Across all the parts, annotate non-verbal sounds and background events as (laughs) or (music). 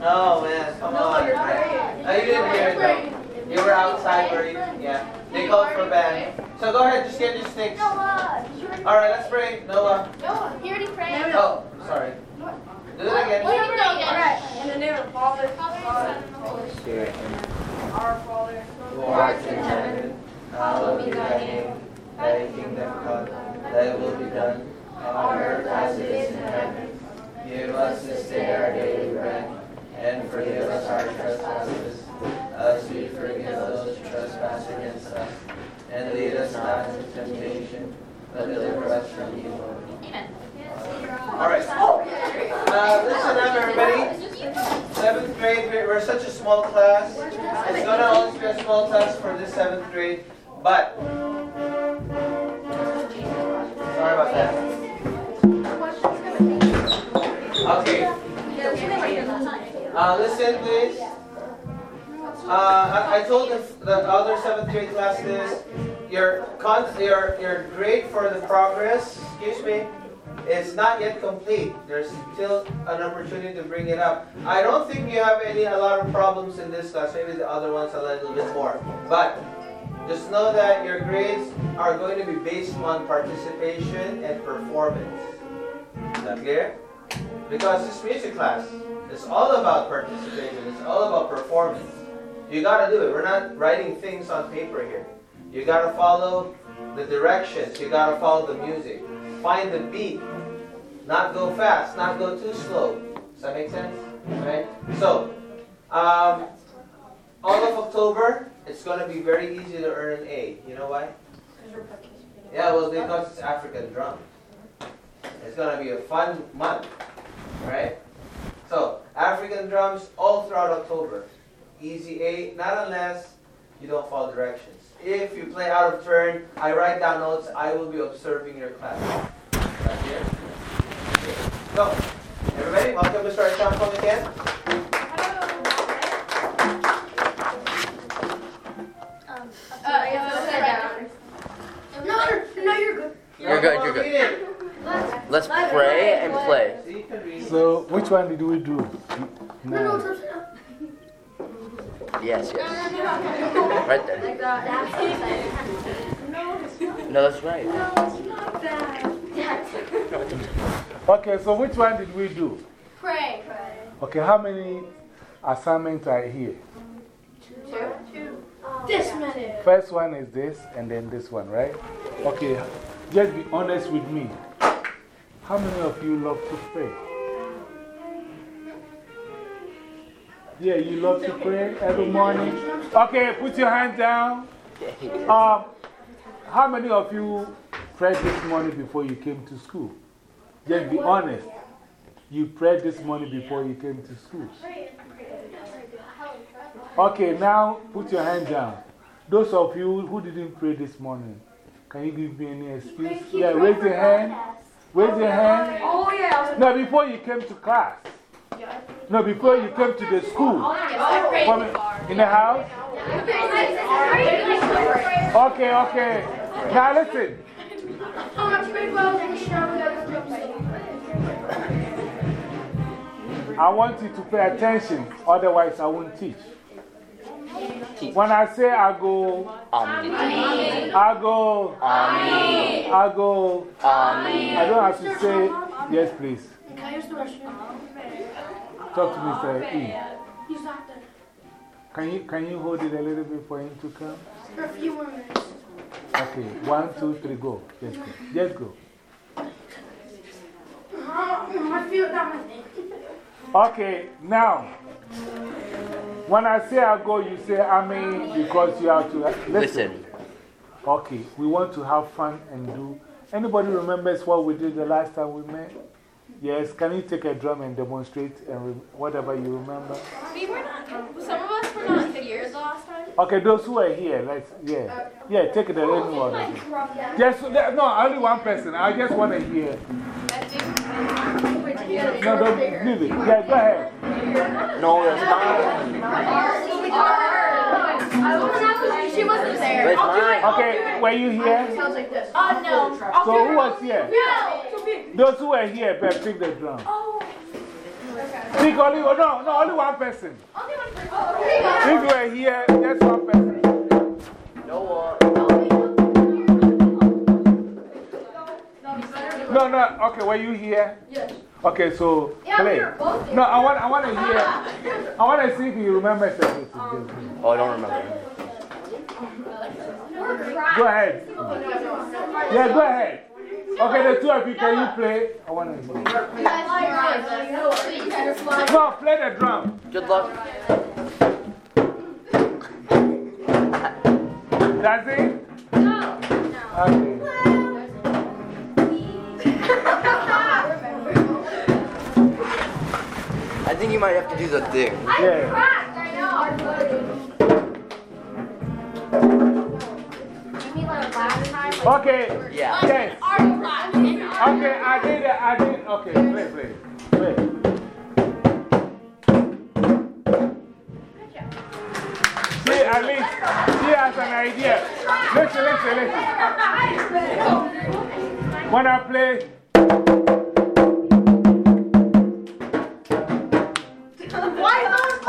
Oh, man, come on. Oh, you didn't hear it, though. You were outside, were you? Yeah. They called for band. So go ahead, just get your sticks. All right, let's pray. Noah. Noah. He already prayed. Oh, sorry. Do it again. In the name of the Father, Son, and Holy Spirit. Our Father. Who art in heaven, hallowed be thy name. Thy kingdom come, thy will be done, on earth as it is in heaven. Give us this day our daily bread, and forgive us our trespasses, as we forgive those who trespass against us. And lead us not into temptation, but deliver us from evil. Amen. All right. Uh, listen up, everybody. Seventh grade, we're we're such a small class. It's gonna always be a small class for this seventh grade, but. Sorry about that. Okay. Uh, listen, please. Uh, I, I told the, the other seventh grade class this. Your con, your, your grade for the progress, excuse me, is not yet complete. There's still an opportunity to bring it up. I don't think you have any a lot of problems in this class. Maybe the other ones a little bit more. But just know that your grades are going to be based on participation and performance. Is that clear? Because this music class is all about participation. It's all about performance. You got to do it. We're not writing things on paper here. You got to follow the directions. You got to follow the music. Find the beat. Not go fast. Not go too slow. Does that make sense? Right? So, um, all of October, it's going to be very easy to earn an A. You know why? Yeah, well, because it's African drum. It's going to be a fun month. Right? So, African drums all throughout October. Easy A, not unless you don't follow directions. If you play out of turn, I write down notes, I will be observing your class. Right here? Okay. So, everybody, welcome to Start Shampoo again. Uh, yeah, down. No, no, you're good. You're good, you're good. Let's pray and play. So you can read. So, which one did we do? No, no, No. touch it up. Yes, yes. Right there. No, that's right. No, it's not bad. Okay, so which one did we do? Pray. Okay, how many assignments are here? Oh, this minute. First one is this, and then this one, right? Okay, just be honest with me. How many of you love to pray? Yeah, you love to pray every morning? Okay, put your hand down. Um, how many of you prayed this morning before you came to school? Just be honest. You prayed this morning before you came to school. Okay, now put your hand down. Those of you who didn't pray this morning, can you give me any excuse? Yeah, raise your hand. Raise your hand. Oh, yeah. No, before you came to class. No, before you came to the school. Yes, I prayed From before. in the house? Okay, okay. Now listen. I want you to pay attention, otherwise, I won't teach. When I say I go, Amen. I go, Amen. I go, Amen. I don't have to say, yes, please. Talk to Mr. E. He's not there. Can you, can you hold it a little bit for him to come? For a few more minutes. Okay, one, two, three, go. Just go. Just go. I feel it my neck. Okay, now, when I say I go, you say I mean because you have to uh, listen. Listen. Okay, we want to have fun and do. Anybody remembers what we did the last time we met? Yes, can you take a drum and demonstrate and whatever you remember? We were not, some of us were not here the last time. Okay, those who are here, let's, yeah. Yeah, take the any one. Just, no, only one person. I just want to hear. No, don't leave it. Yeah, go ahead. No, that's mine. She wasn't there. Where's mine? Okay, were you here? Sounds like this. Oh, no. So who was here? No. Those who were here, but pick the drum. Pick only, oh, no, no, only one person. Only one person. Oh, okay. If you were here, just one person. No one. No, no, okay, were you here? Yes. Okay, so play. No, I want, I want to hear. (laughs) I want to see if you remember everything. Oh, I don't remember. Go ahead. Yeah, go ahead. Okay, the two of you, can you play? I want to hear. No, play the drum. Good luck. That's it? Okay. Think you might have to do the thing. Yeah. Okay. Yeah. Yes. Okay, I did it. I did. Okay, play, play. Play. See, at least she has an idea. Listen, listen, listen. When I play.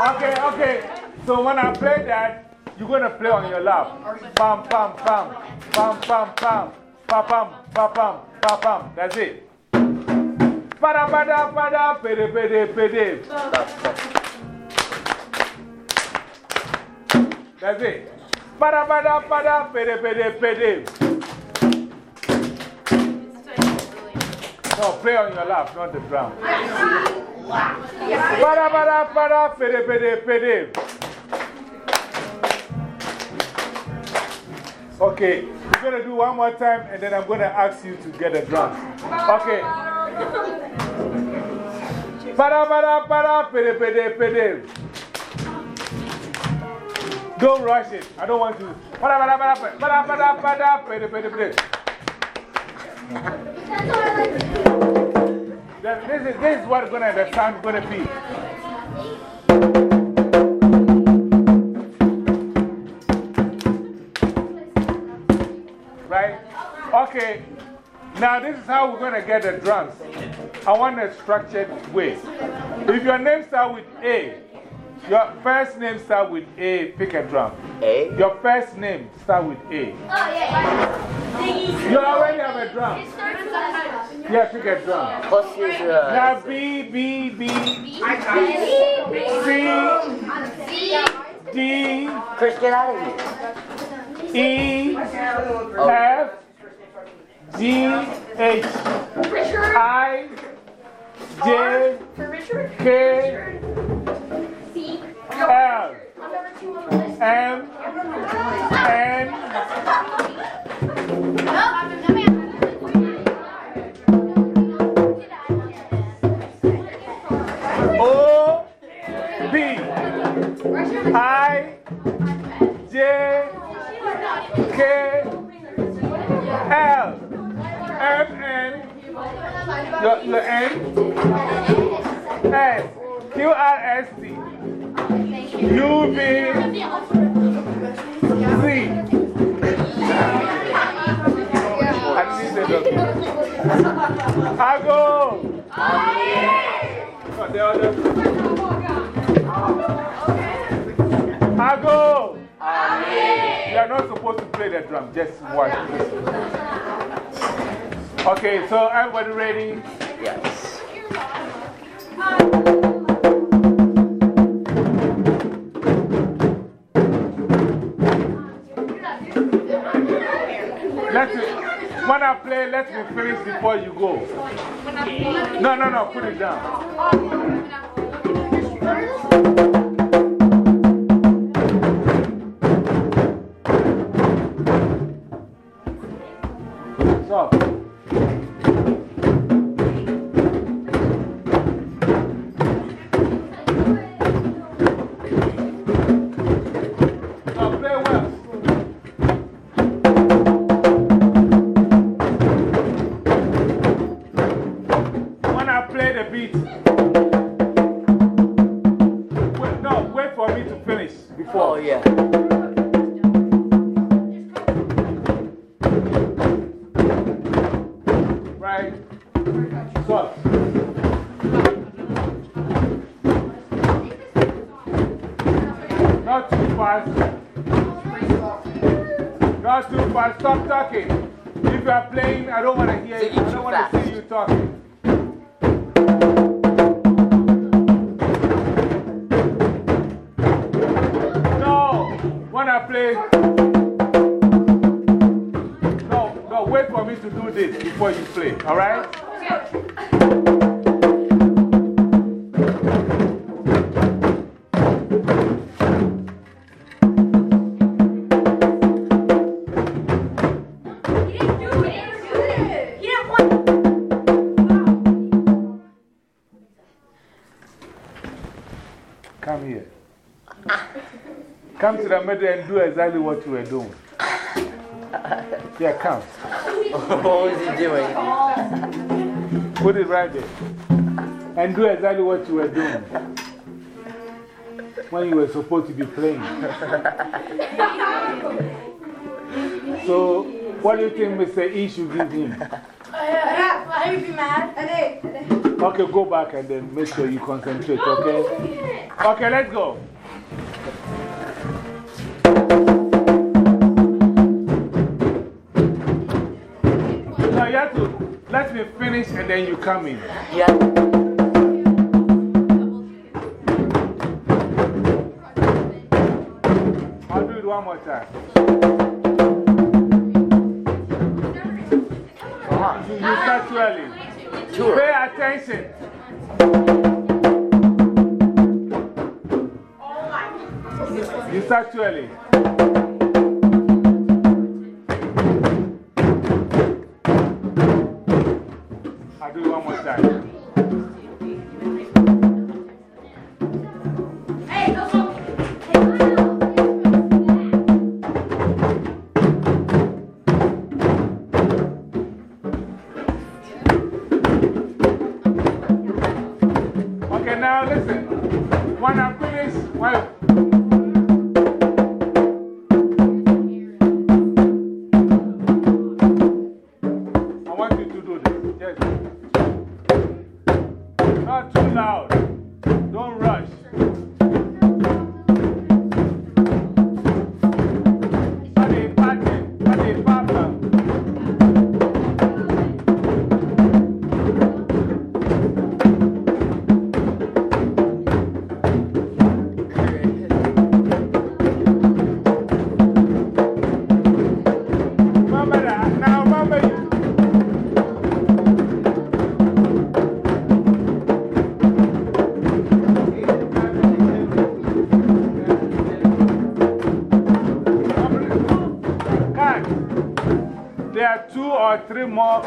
Okay, okay. So when I play that, you're going to play on your lap. Pam, pam, pam. Pam, pam, pam. Pa, pam, pa, pam, pa, pam. That's it. Pada, pada, pada, pede, pede, pede. That's it. Pada, pada, pada, pede, pede, pede. No, play on your lap, not the drum. Pada, pada, pada, pede, pede, pede. Okay, we're going to do one more time and then I'm going to ask you to get a drum. Okay. Para, para, para, pede, pede, pede. Don't rush it. I don't want to. Para, para, para, para, para, para, pede, pede, pede. Then This is, this is what gonna, the sound going to be. Right? Okay. Now, this is how we're going to get the drums. I want a structured way. If your name starts with A, your first name starts with A, pick a drum. A? Your first name starts with A. Oh, yeah. You already have a drum. Yeah, pick a drum. His, uh, Now, B, B, B, C, D, Chris, get out of here. E, F, G, H, I, J, K, L, M, N, B, I, J, K, L, M, N, the, the N, S, Q, R, S, T, U, V, Z. I need the document. Go. Oh, the other. I go. You are not supposed to play the drum, just watch. Okay, so everybody ready? Yes. Let me, when I play, let me finish before you go. No, no, no, put it down. Not I. Stop talking. If you are playing, I don't want to hear you. I don't want to see you talking. No. When I play. No, no, wait for me to do this before you play. All To middle and do exactly what you were doing. Yeah, come. what was he doing? Put it right there. And do exactly what you were doing when you were supposed to be playing. so, what do you think Mr. E should give him? Why would you mad? Okay, go back and then make sure you concentrate, okay? Okay, let's go. Finish and then you come in. Yeah. I'll do it one more time. Come on. You, you start early. Tour. Pay attention. You start too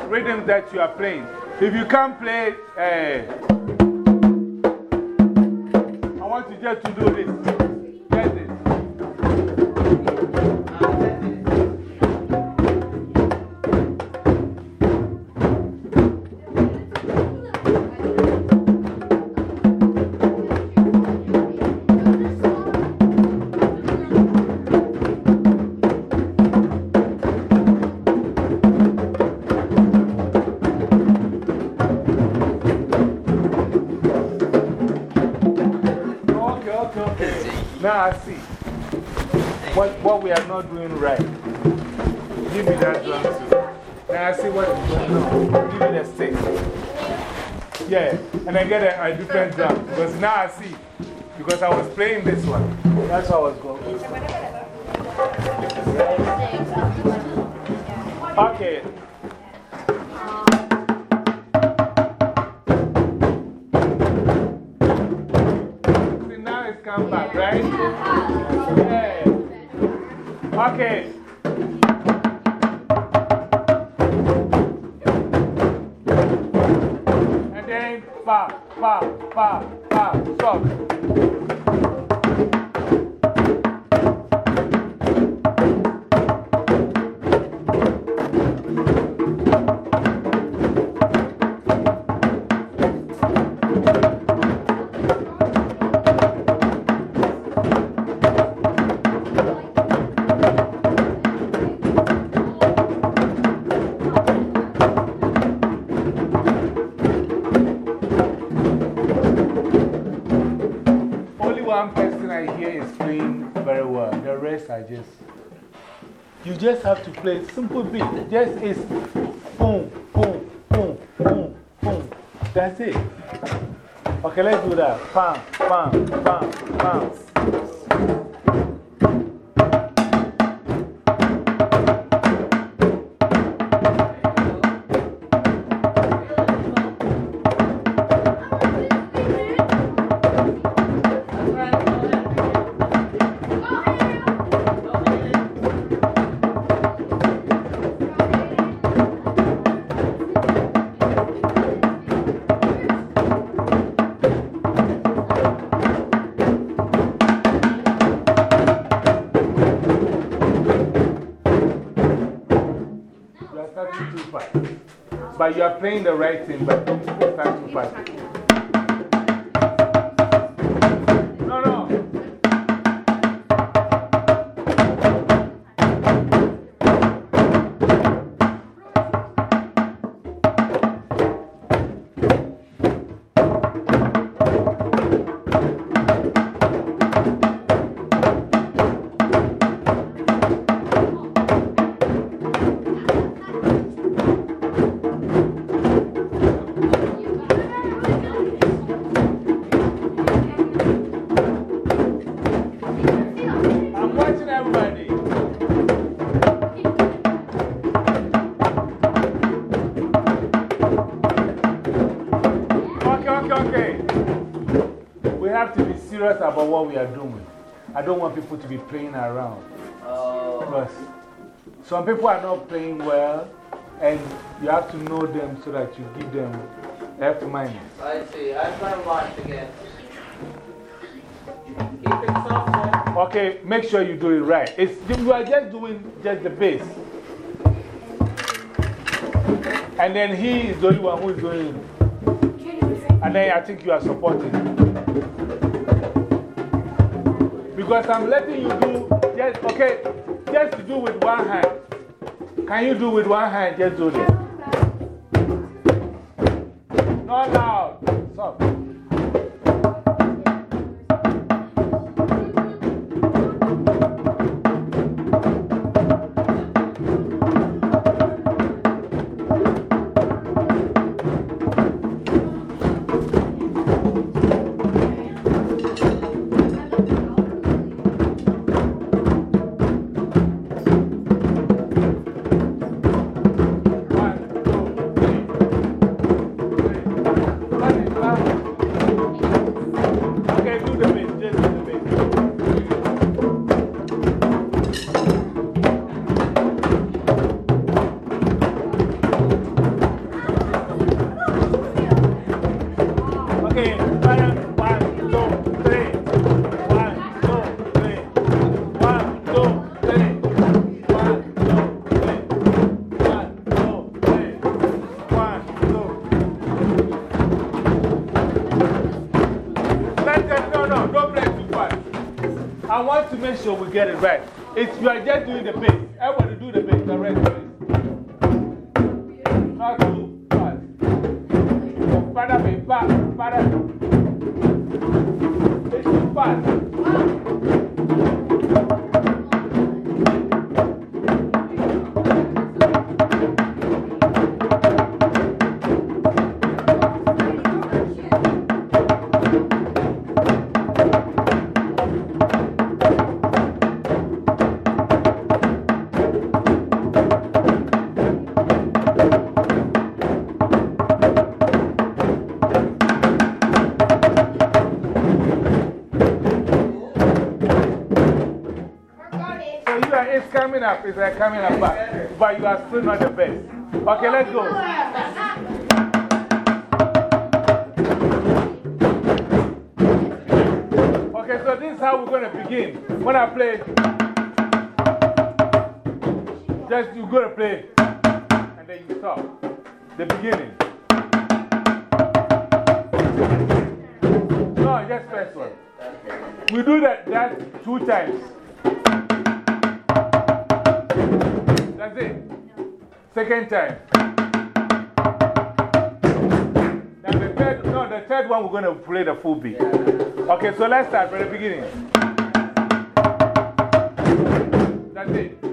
rhythms that you are playing. If you can't play, eh, I want you just to do this. What, what we are not doing right. Give me that drum too. Now I see what on. Give me the stick. Yeah, and I get a, a different drum. Because now I see. Because I was playing this one. That's how I was going. Okay. Okay. And just have to play simple beat. Just is boom, boom, boom, boom, boom. That's it. Okay, let's do that. Bam, bam, bam, bam. Playing the right thing, but don't start too fast. About what we are doing. I don't want people to be playing around. Oh. Because some people are not playing well, and you have to know them so that you give them F minus. I see. I'm going to watch again. Keep it soft. Okay, make sure you do it right. It's, you are just doing just the bass. And then he is the only one who is doing it. And then I think you are supporting. Because I'm letting you do just, okay, just do with one hand. Can you do with one hand? Just do this. Not loud. Soft. Make sure we get it right. It's, you are just doing the bass. Up, it's coming back, but you are still not the best. Okay, let's go. Okay, so this is how we're going to begin. When I play, just you're going to play, and then you stop. The beginning. No, just first one. We do that, that two times. That's it. Second time. Now the third, no, the third one, we're going to play the full beat. Okay, so let's start from the beginning. That's it.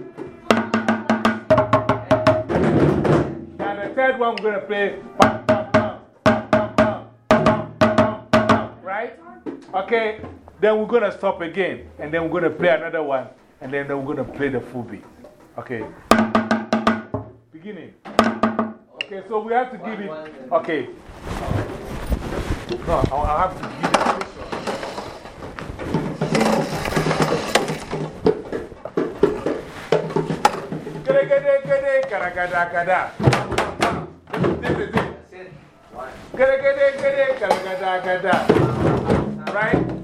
Now, the third one, we're going to play. Right? Okay, then we're going to stop again. And then we're going to play another one. And then we're going to play the full beat. Okay. Okay, so we have to give it. Okay. No, I'll have to give it. Right?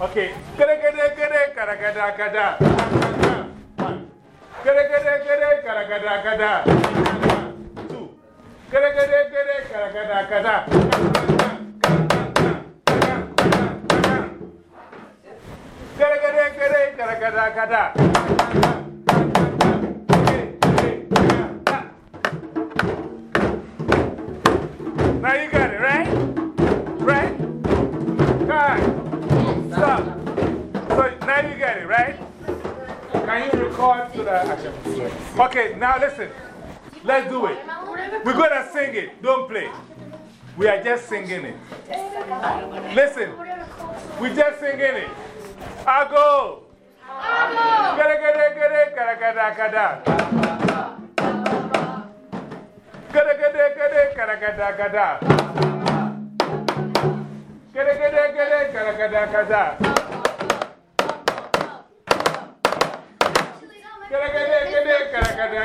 Okay. Gada, gada, gada, gada, gada, gada. One. Gada, gada, gada, gada, gada, gada. Two. Gada, gada, gada, gada, gada, gada. Gada, gada, Okay, now listen. Let's do it. We're going to sing it. Don't play. We are just singing it. Listen. We're just singing it. I go. Gada, gada, gada, gada, gada, gada. Gada, gada, gada, gada, gada, gada. Gada, gada, gada, gada, gada, gada.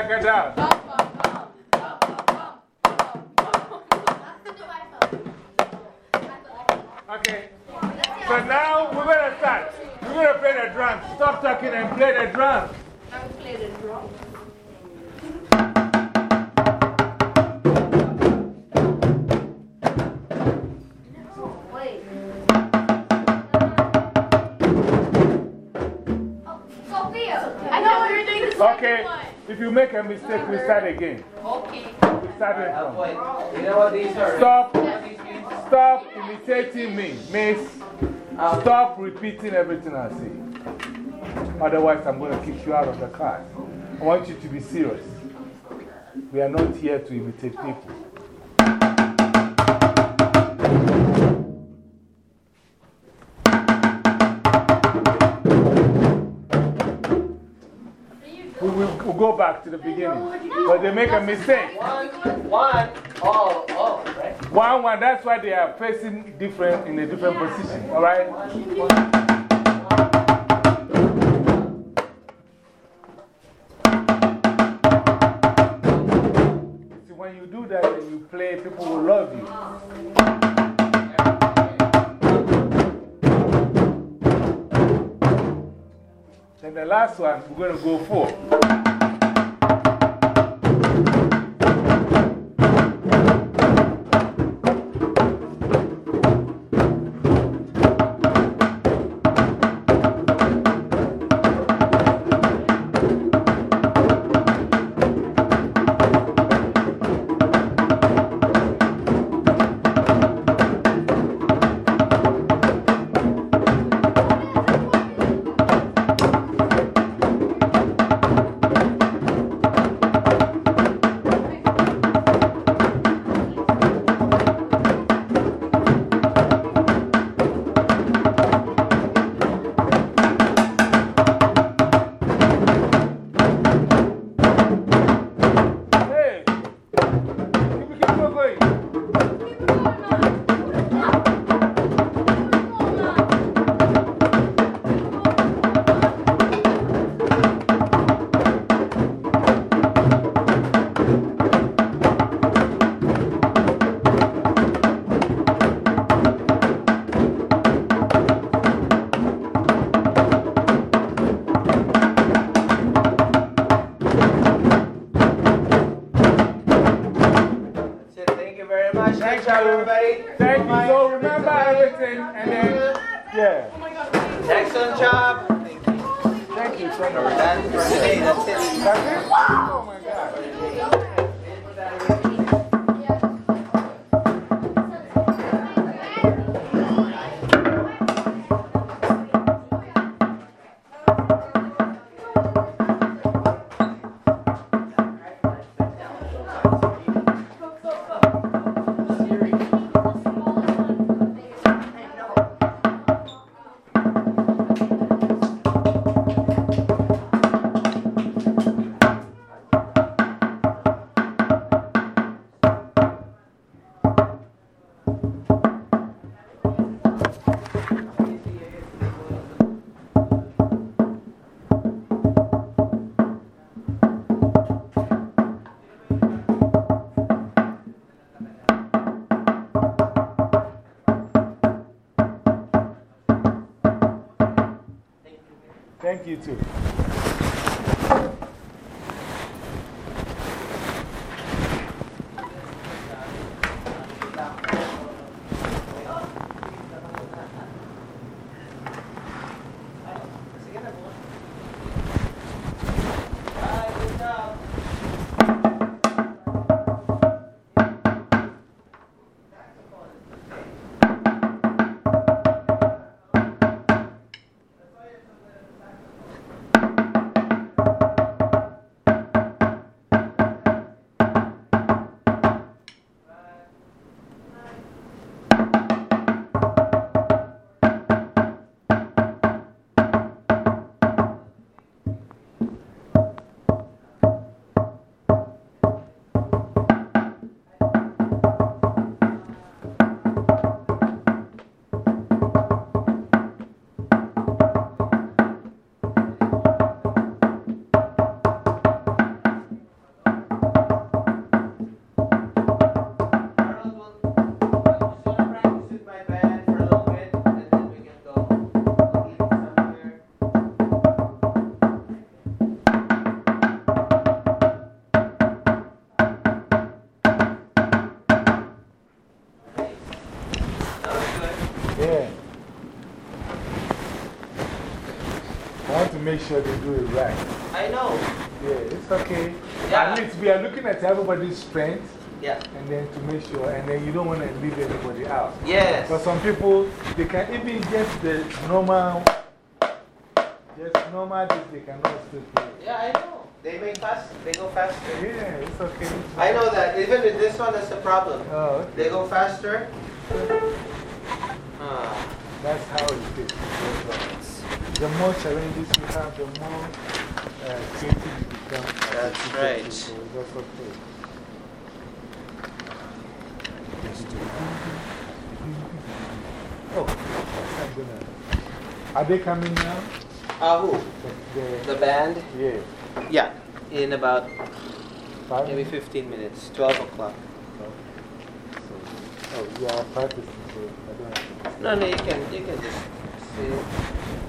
Gada, gada, gada. Okay. So now we're going to start. We're going to play the drums. Stop talking and play the drums. Sophia, If you make a mistake, we start again. Okay. We start it from. You know what these are? Stop. Stop imitating me, miss. Um, Stop repeating everything I say. Otherwise, I'm going to kick you out of the class. I want you to be serious. We are not here to imitate people. Go back to the beginning. But they make a mistake. One, one, oh, oh, right? One, one, that's why they are facing different in a different position. All right? See, when you do that and you play, people will love you. And the last one, we're going to go for. Thank you so Thank you too. Make sure they do it right. I know. Yeah, it's okay. Yeah. At least we are looking at everybody's strengths Yeah. and then to make sure, and then you don't want to leave anybody out. Yes. But some people, they can even just the normal, just normal, this they cannot still play. Yeah, I know. They make fast. They go faster. Yeah, it's okay. I know that. Even with this one, that's the problem. Oh, okay. They go faster. Ah. That's how it is. The more challenges you have, the more uh, creative you become. That's right. that's okay. Oh, I'm gonna. Are they coming now? Uh, who? The, the, The band? yeah. Yeah. In about Five maybe minutes? 15 minutes. 12 o'clock. So, oh, you are practicing, so I don't have to. No, no, you can, you can just see.